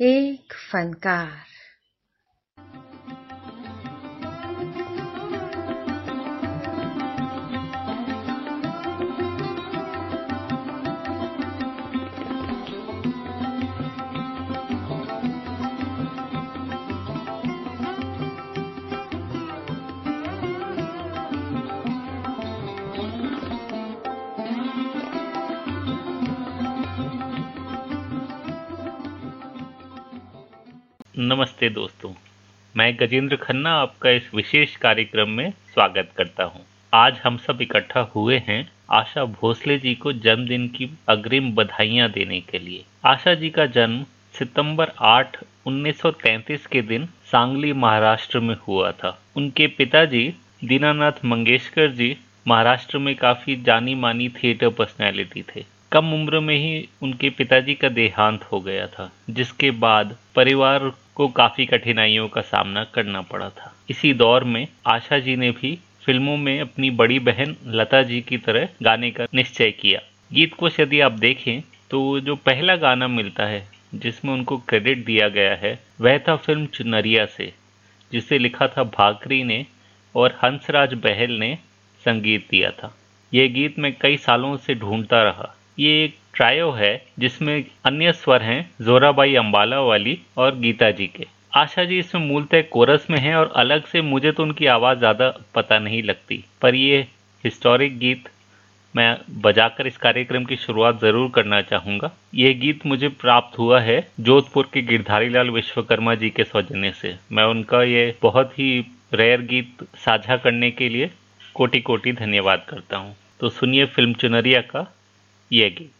एक फनकार नमस्ते दोस्तों, मैं गजेंद्र खन्ना आपका इस विशेष कार्यक्रम में स्वागत करता हूँ। आज हम सब इकट्ठा हुए हैं आशा भोसले जी को जन्मदिन की अग्रिम बधाइयाँ देने के लिए। आशा जी का जन्म सितंबर 8 1933 के दिन सांगली, महाराष्ट्र में हुआ था। उनके पिताजी दीनानाथ मंगेशकर जी महाराष्ट्र में काफ़ी जानी मानी थिएटर पर्सनैलिटी थे। कम उम्र में ही उनके पिताजी का देहांत हो गया था, जिसके बाद परिवार को काफ़ी कठिनाइयों का सामना करना पड़ा था। इसी दौर में आशा जी ने भी फ़िल्मों में अपनी बड़ी बहन लता जी की तरह गाने का निश्चय किया। गीत को यदि आप देखें तो जो पहला गाना मिलता है, जिसमें उनको क्रेडिट दिया गया है, वह था फ़िल्म चुनरिया से, जिसे लिखा था भाकरी ने और हंसराज बहल ने संगीत दिया था। यह गीत मैं कई सालों से ढूंढता रहा। ये एक ट्रायो है, जिसमें अन्य स्वर हैं जोराबाई अंबाला वाली और गीता जी के। आशा जी इसमें मूलतः कोरस में है और अलग से मुझे तो उनकी आवाज़ ज़्यादा पता नहीं लगती। पर ये हिस्टोरिक गीत मैं बजाकर इस कार्यक्रम की शुरुआत ज़रूर करना चाहूँगा। ये गीत मुझे प्राप्त हुआ है जोधपुर के गिरधारी लाल विश्वकर्मा जी के सौजन्य से। मैं उनका ये बहुत ही रेयर गीत साझा करने के लिए कोटि कोटि धन्यवाद करता हूँ। तो सुनिए फ़िल्म चुनरिया का। ये गीत जागे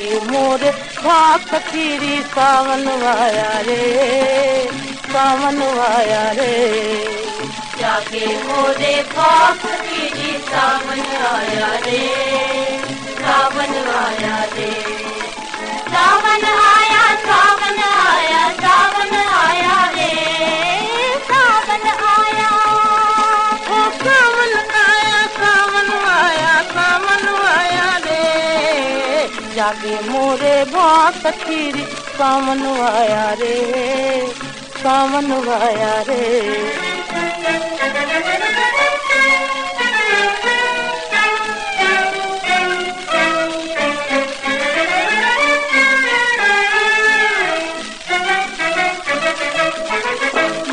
मोर भाग खीरी सावन वाया रे सावन वाया रे जागे मोरे भाग खीरी सावन आया रे सावन आया रे सावन आया जागे मोरे भाग खीरी सावन वाया रे, सावन वाया रे।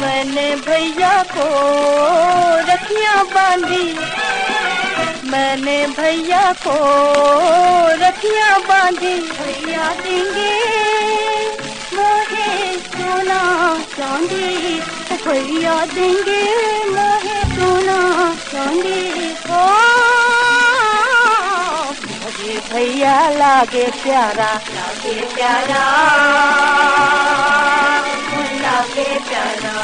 मैंने भैया को रखिया बांधी मैंने भैया को रखिया बांधी। भैया देंगे, मोहे सोना चांदी। भैया देंगे, मोहे सोना चांदी। मुझे भैया लागे प्यारा। लागे प्यारा। लागे प्यारा।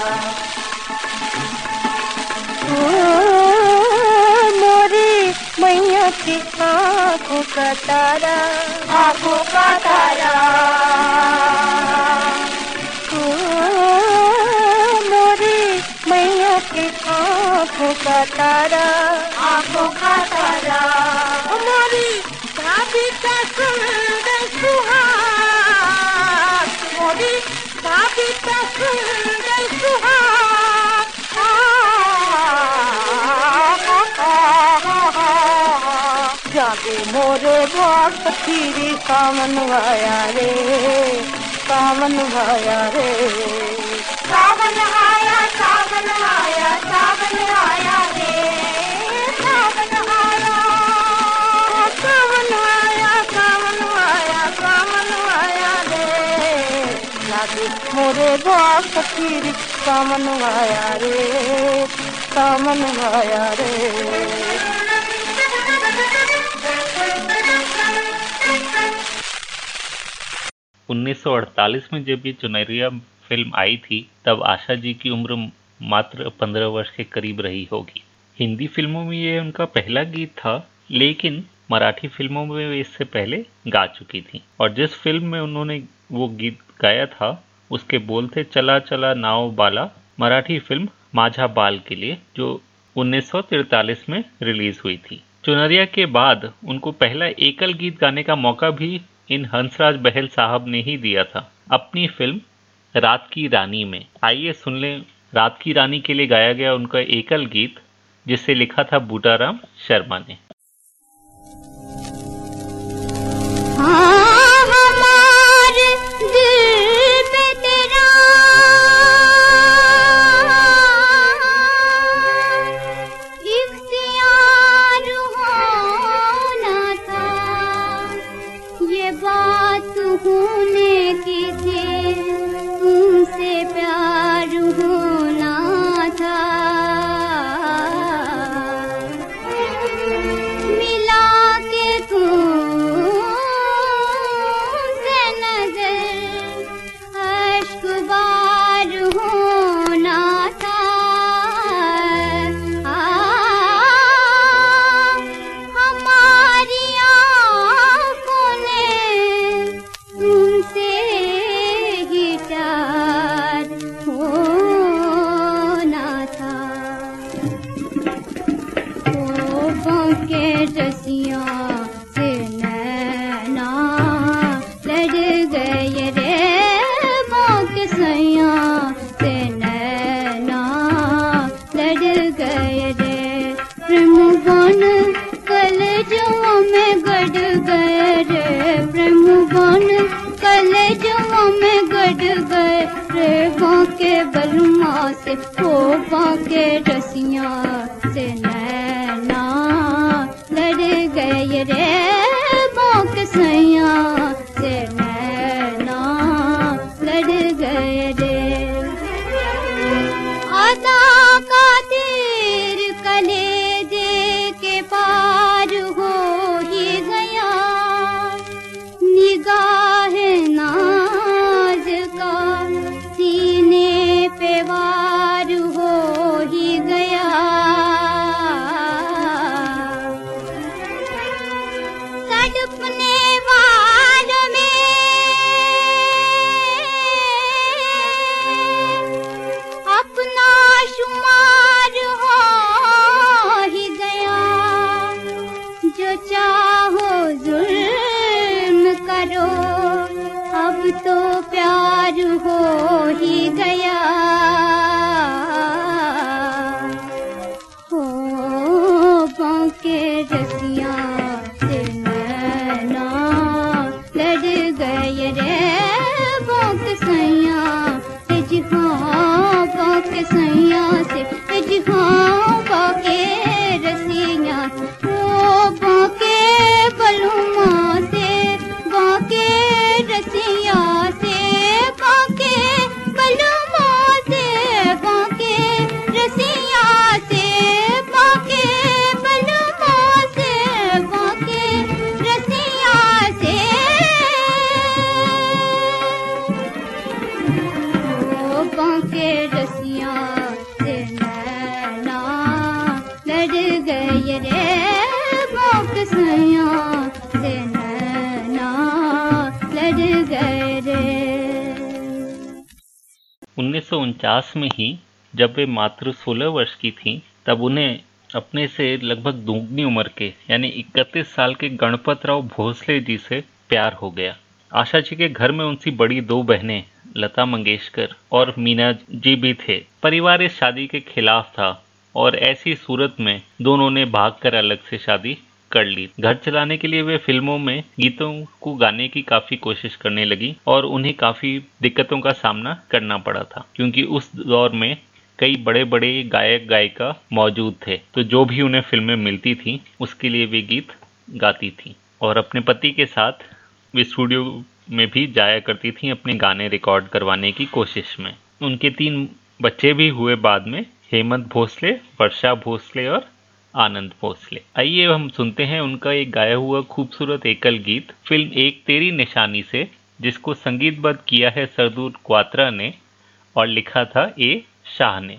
मैया की आँखों का तारा। आँखों का तारा। ओ, मोरी मैया की आँखों का तारा। आँखों का तारा। हमारी भाभी का सुंदर सुहाग। मोरी भाभी का सुंदर सुहाग। मोरे भाग खीरी सावन आया रे सावन आया रे। सावन आया सावन आया सावन आया रे सावन आया। सावन आया सावन आया सावन आया रे। लागे मोरे भाग सावन आया रे सावन आया रे। 1948 में जब ये चुनरिया फ़िल्म आई थी, तब आशा जी की उम्र मात्र 15 वर्ष के करीब रही होगी। हिंदी फ़िल्मों में ये उनका पहला गीत था, लेकिन मराठी फ़िल्मों में वे इससे पहले गा चुकी थी। और जिस फ़िल्म में उन्होंने वो गीत गाया था, उसके बोल थे, चला चला नाव बाला मराठी फ़िल्म माझा बाल के लिए, जो 1943 में रिलीज़ हुई थी। चुनरिया के बाद उनको पहला एकल गीत गाने का मौका भी इन हंसराज बहल साहब ने ही दिया था। अपनी फ़िल्म, रात की रानी में। आइए सुन लें, रात की रानी के लिए गाया गया उनका एकल गीत, जिसे लिखा था बूटाराम शर्मा ने। did. अपने में ही जब वे मात्र 16 वर्ष की थीं, तब उन्हें अपने से लगभग दोगुनी उम्र के, यानी इकतीस साल के गणपत राव भोसले जी से प्यार हो गया। आशा जी के घर में उनकी बड़ी दो बहनें, लता मंगेशकर और मीना जी भी थे। परिवार इस शादी के खिलाफ था और ऐसी सूरत में दोनों ने भागकर अलग से शादी कर ली। घर चलाने के लिए वे फ़िल्मों में गीतों को गाने की काफ़ी कोशिश करने लगी और उन्हें काफ़ी दिक्कतों का सामना करना पड़ा था, क्योंकि उस दौर में कई बड़े बड़े गायक, गायिका मौजूद थे। तो जो भी उन्हें फ़िल्में मिलती थी, उसके लिए वे गीत गाती थी और अपने पति के साथ वे स्टूडियो में भी जाया करती थी अपने गाने रिकॉर्ड करवाने की कोशिश में। उनके तीन बच्चे भी हुए बाद में, हेमंत भोसले, वर्षा भोसले और आनंद भोसले। आइए हम सुनते हैं उनका एक गाया हुआ खूबसूरत एकल गीत, फ़िल्म एक तेरी निशानी से, जिसको संगीतबद्ध किया है सरदूर क्वात्रा ने और लिखा था ए शाह ने।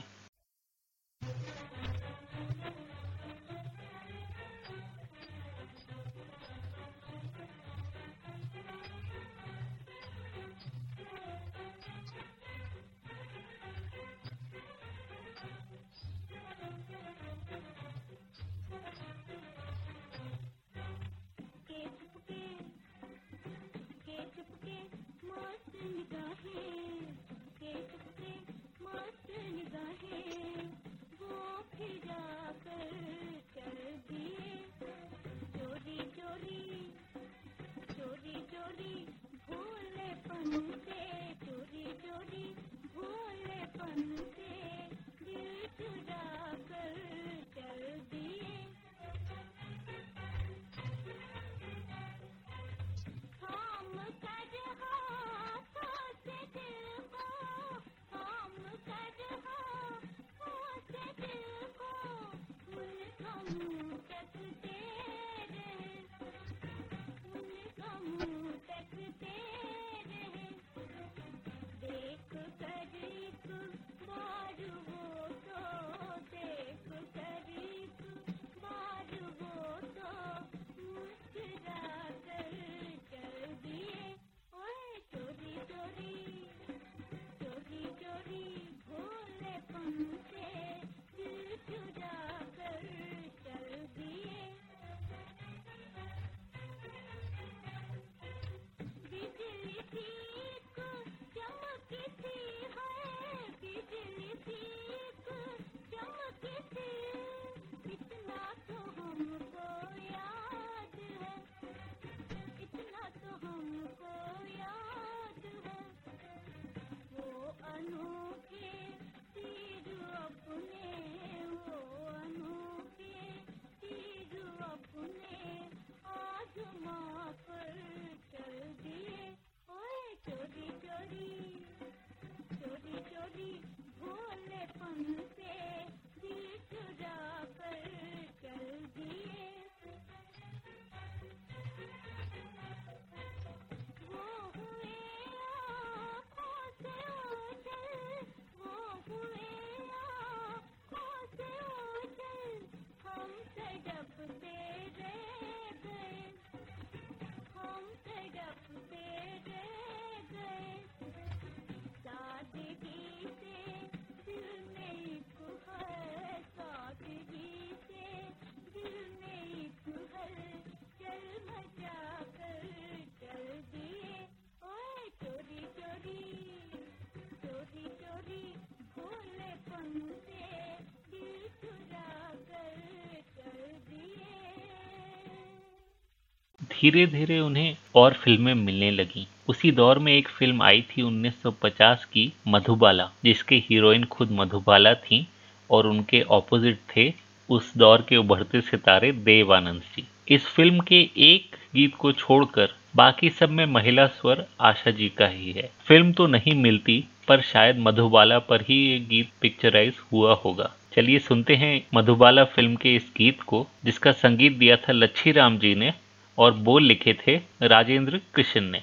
धीरे धीरे उन्हें और फ़िल्में मिलने लगी। उसी दौर में एक फ़िल्म आई थी 1950 की, मधुबाला, जिसके हीरोइन खुद मधुबाला थी और उनके ऑपोजिट थे उस दौर के उभरते सितारे देवानंद जी। इस फ़िल्म के एक गीत को छोड़कर बाकी सब में महिला स्वर आशा जी का ही है। फ़िल्म तो नहीं मिलती, पर शायद मधुबाला पर ही ये गीत पिक्चराइज हुआ होगा। चलिए सुनते हैं मधुबाला फ़िल्म के इस गीत को, जिसका संगीत दिया था लच्छी राम जी ने। और बोल लिखे थे राजेंद्र कृष्ण ने।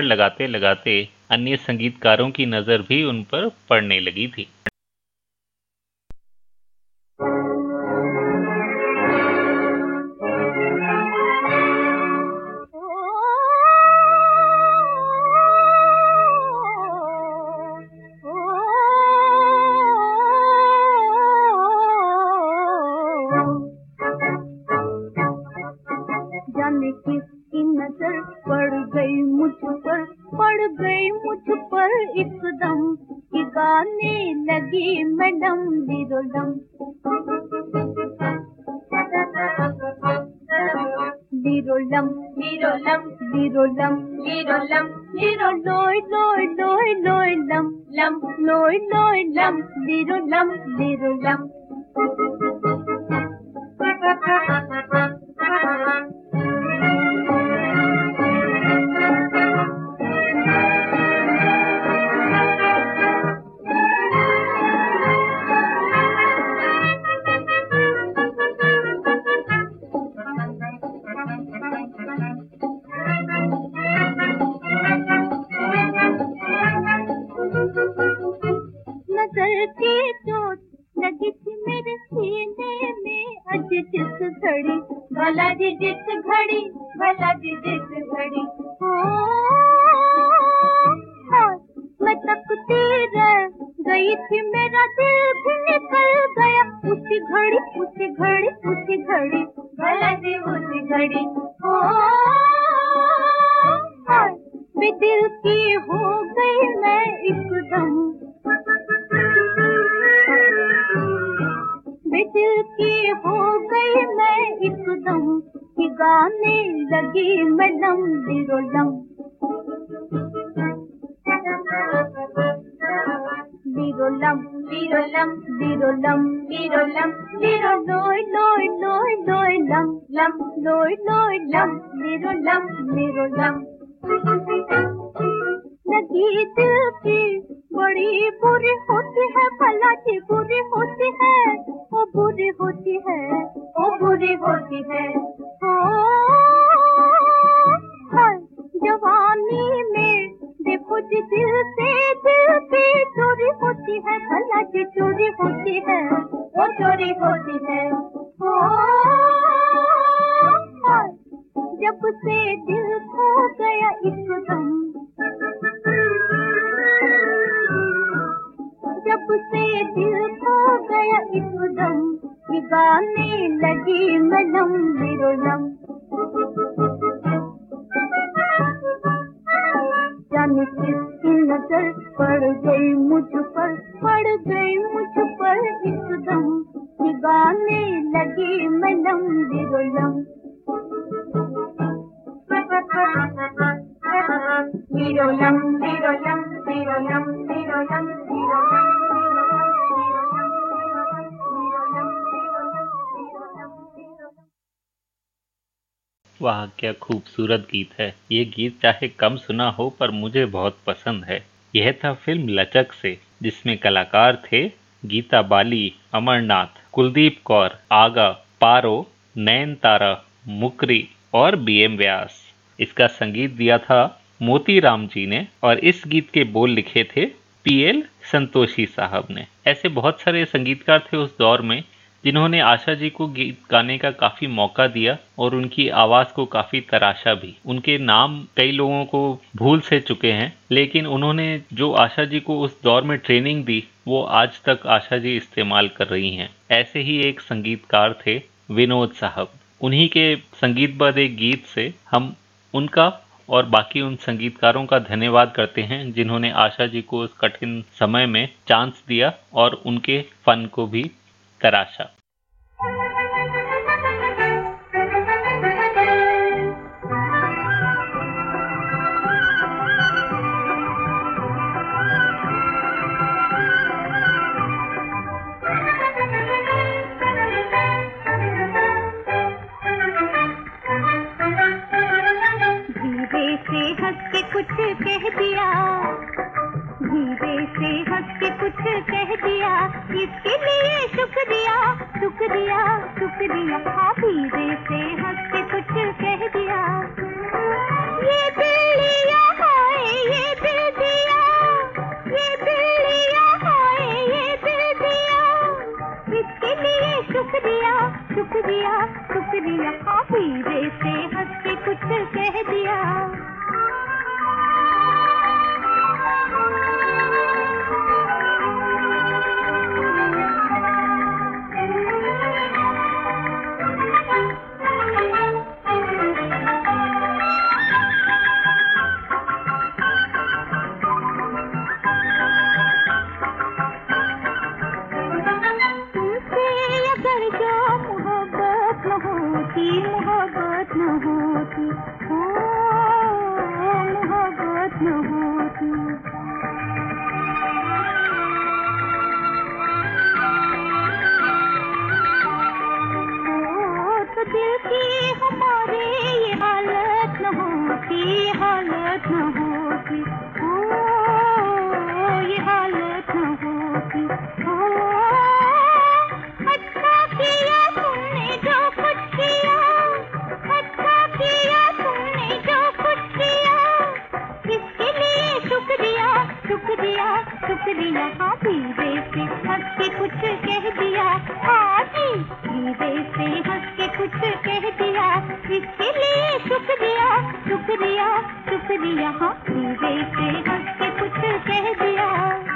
चक्कर लगाते लगाते अन्य संगीतकारों की नज़र भी उन पर पड़ने लगी थी। लम भला ही दिल की बड़ी बुरी होती है भला की बुरी होती है। वो बुरी होती है वो बुरी होती है। हाँ, जवानी में देखो जी दिल से दिल से चोरी होती है भला की चोरी होती है वो चोरी होती है। हाँ, जब से दिल खो गया एकदम जब से दिल खो गया एकदम गाने लगी मलम विरोलम जाने किसकी नज़र पड़ गई मुझ पर, पड़ गई मुझ पर एकदम गाने लगी मलम विरोलम विरोलम विरोलम विरोलम विरोलम वाह, क्या खूबसूरत गीत है। ये गीत चाहे कम सुना हो, पर मुझे बहुत पसंद है। यह था फ़िल्म लचक से, जिसमें कलाकार थे गीता बाली, अमरनाथ, कुलदीप कौर, आगा, पारो, नयन तारा, मुकरी और बी एम व्यास। इसका संगीत दिया था मोती राम जी ने, और इस गीत के बोल लिखे थे पीएल संतोषी साहब ने। ऐसे बहुत सारे संगीतकार थे उस दौर में जिन्होंने आशा जी को गीत गाने का काफ़ी मौका दिया और उनकी आवाज़ को काफ़ी तराशा भी। उनके नाम कई लोगों को भूल से चुके हैं, लेकिन उन्होंने जो आशा जी को उस दौर में ट्रेनिंग दी, वो आज तक आशा जी इस्तेमाल कर रही हैं। ऐसे ही एक संगीतकार थे, विनोद साहब। उन्हीं के संगीतबद्ध एक गीत से हम उनका और बाकी उन संगीतकारों का धन्यवाद करते हैं, जिन्होंने आशा जी को उस कठिन समय में चांस दिया और उनके फन को भी तराशा कुछ कह दिया धीरे से हंस के कुछ कह इसके लिए सुक्रिया सुख दिया शुक्रिया हाफिजे से हंस के कुछ कह दिया। ये दिल लिया है, ये दिल दिया। ये दिल लिया है, ये दिल दिया। इसके लिए से हंस के कुछ कह दिया। शुक्रिया शुक्रिया शुक्रिया हाँ मेरे से हंस के कुछ कह दिया।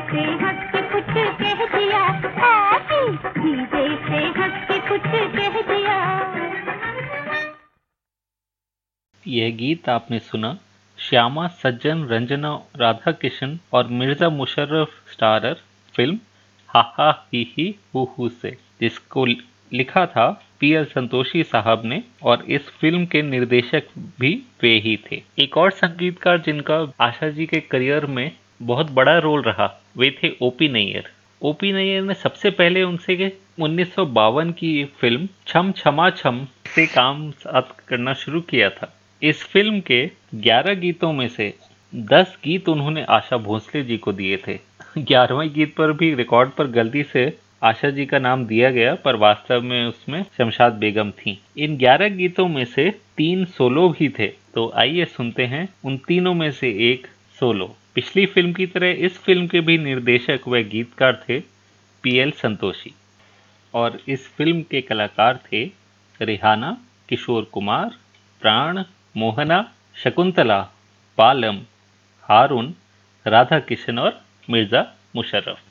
से हंस के कुछ कह दिया। से हंस के कुछ कह दिया। यह गीत आपने सुना? श्यामा, सज्जन, रंजना राधा किशन और मिर्ज़ा मुशर्रफ स्टारर फ़िल्म हा हा ही ही हु हु से। जिसको लिखा था पी एल संतोषी साहब ने और इस फ़िल्म के निर्देशक भी वे ही थे। एक और संगीतकार जिनका आशा जी के करियर में बहुत बड़ा रोल रहा। वे थे ओपी नैयर। ओपी नैयर ने सबसे पहले उनसे उन्नीस सौ बावन की फ़िल्म छम छमा छम से काम साथ करना शुरू किया था। इस फ़िल्म के 11 गीतों में से 10 गीत उन्होंने आशा भोसले जी को दिए थे। ग्यारहवें गीत पर भी रिकॉर्ड पर गलती से आशा जी का नाम दिया गया, पर वास्तव में उसमें शमशाद बेगम थी। इन ग्यारह गीतों में से तीन सोलो भी थे। तो आइए सुनते हैं उन तीनों में से एक सोलो। पिछली फ़िल्म की तरह इस फ़िल्म के भी निर्देशक व गीतकार थे पीएल संतोषी और इस फ़िल्म के कलाकार थे रिहाना, किशोर कुमार, प्राण, मोहना, शकुंतला, पालम, हारून राधा किशन और मिर्ज़ा मुशर्रफ।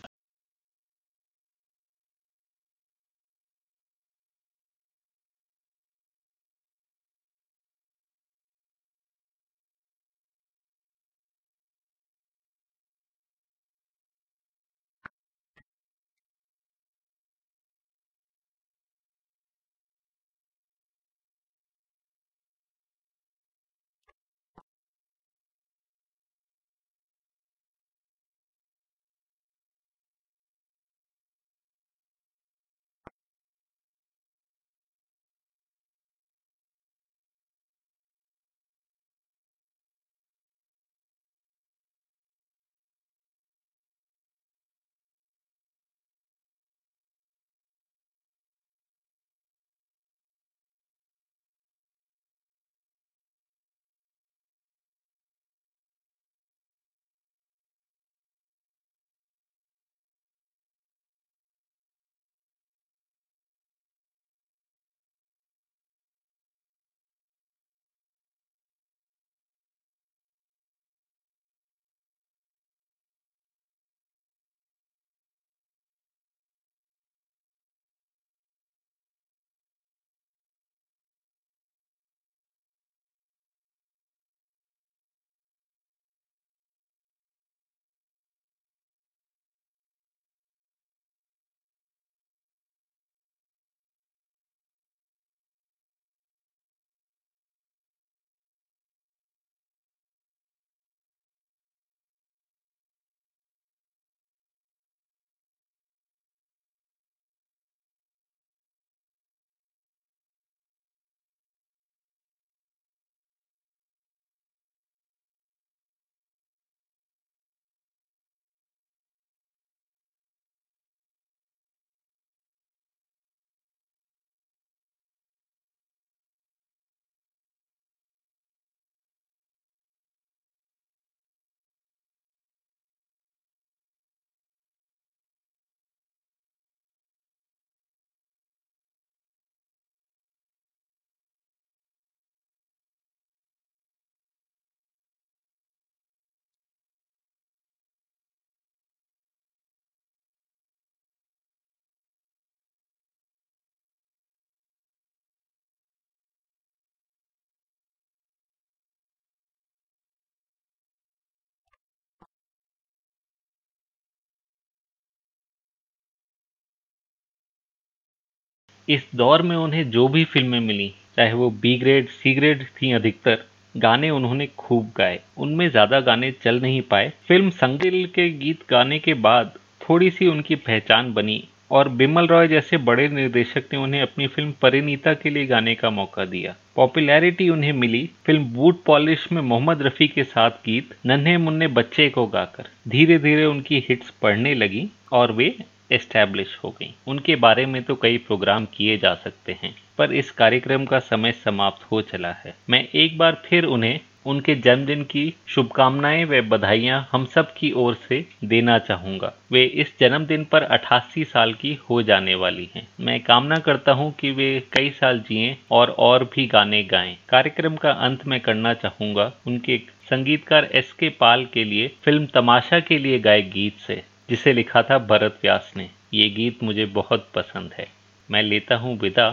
इस दौर में उन्हें जो भी फ़िल्में मिली, चाहे वो बी ग्रेड सी ग्रेड थी अधिकतर, गाने उन्होंने खूब गाए। उनमें ज़्यादा गाने चल नहीं पाए। फ़िल्म संगिल के गीत गाने के बाद थोड़ी सी उनकी पहचान बनी और बिमल रॉय जैसे बड़े निर्देशक ने उन्हें अपनी फ़िल्म परिणीता के लिए गाने का मौका दिया। पॉपुलैरिटी उन्हें मिली। फ़िल्म बूट पॉलिश में मोहम्मद रफी के साथ गीत, नन्हे मुन्ने बच्चे को गाकर धीरे धीरे उनकी हिट्स पढ़ने लगी और वे एस्टैब्लिश हो गई। उनके बारे में तो कई प्रोग्राम किए जा सकते हैं, पर इस कार्यक्रम का समय समाप्त हो चला है। मैं एक बार फिर उन्हें, उनके जन्मदिन की शुभकामनाएँ व बधाइयाँ हम सब की ओर से देना चाहूँगा। वे इस जन्मदिन पर 88 साल की हो जाने वाली हैं। मैं कामना करता हूँ कि वे कई साल जिए और और भी गाने गाएँ। कार्यक्रम का अंत में करना चाहूँगा उनके संगीतकार एस के पाल के लिए फ़िल्म तमाशा के लिए गाए गीत से। जिसे लिखा था भरत व्यास ने। ये गीत मुझे बहुत पसंद है। मैं लेता हूँ विदा,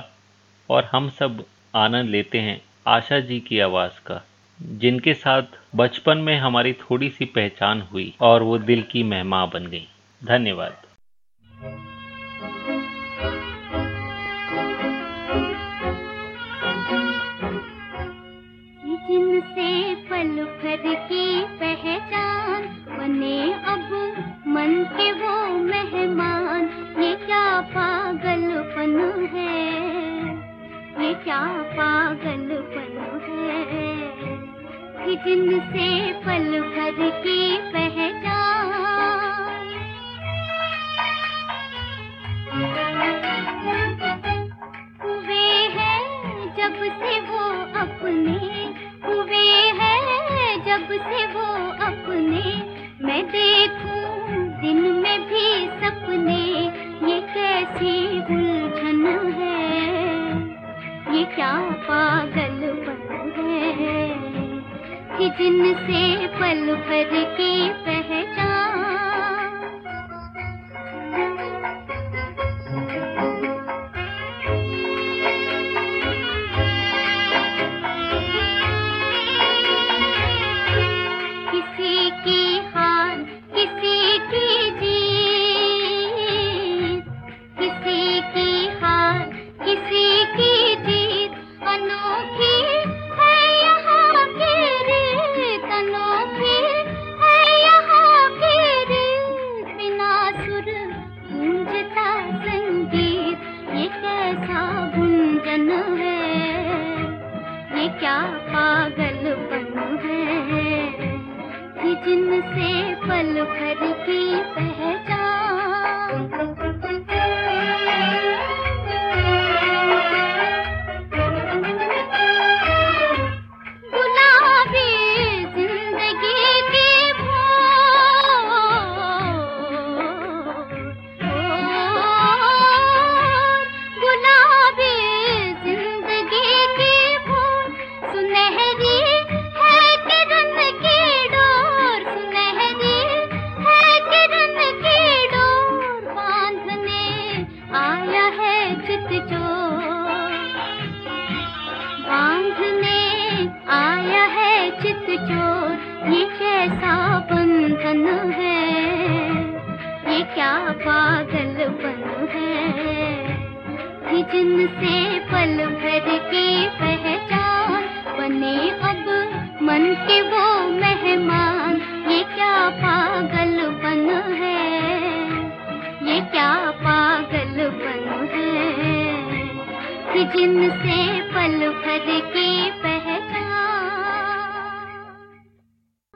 और हम सब आनंद लेते हैं आशा जी की आवाज़ का, जिनके साथ बचपन में हमारी थोड़ी सी पहचान हुई और वो दिल की मेहमा बन गई। धन्यवाद। क्या पागलपन है? कि जिनसे पल भर की पहचान। हुए हैं जब से वो अपने, हुए हैं जब से पागलपन है कि जिनसे पल भर की पहचान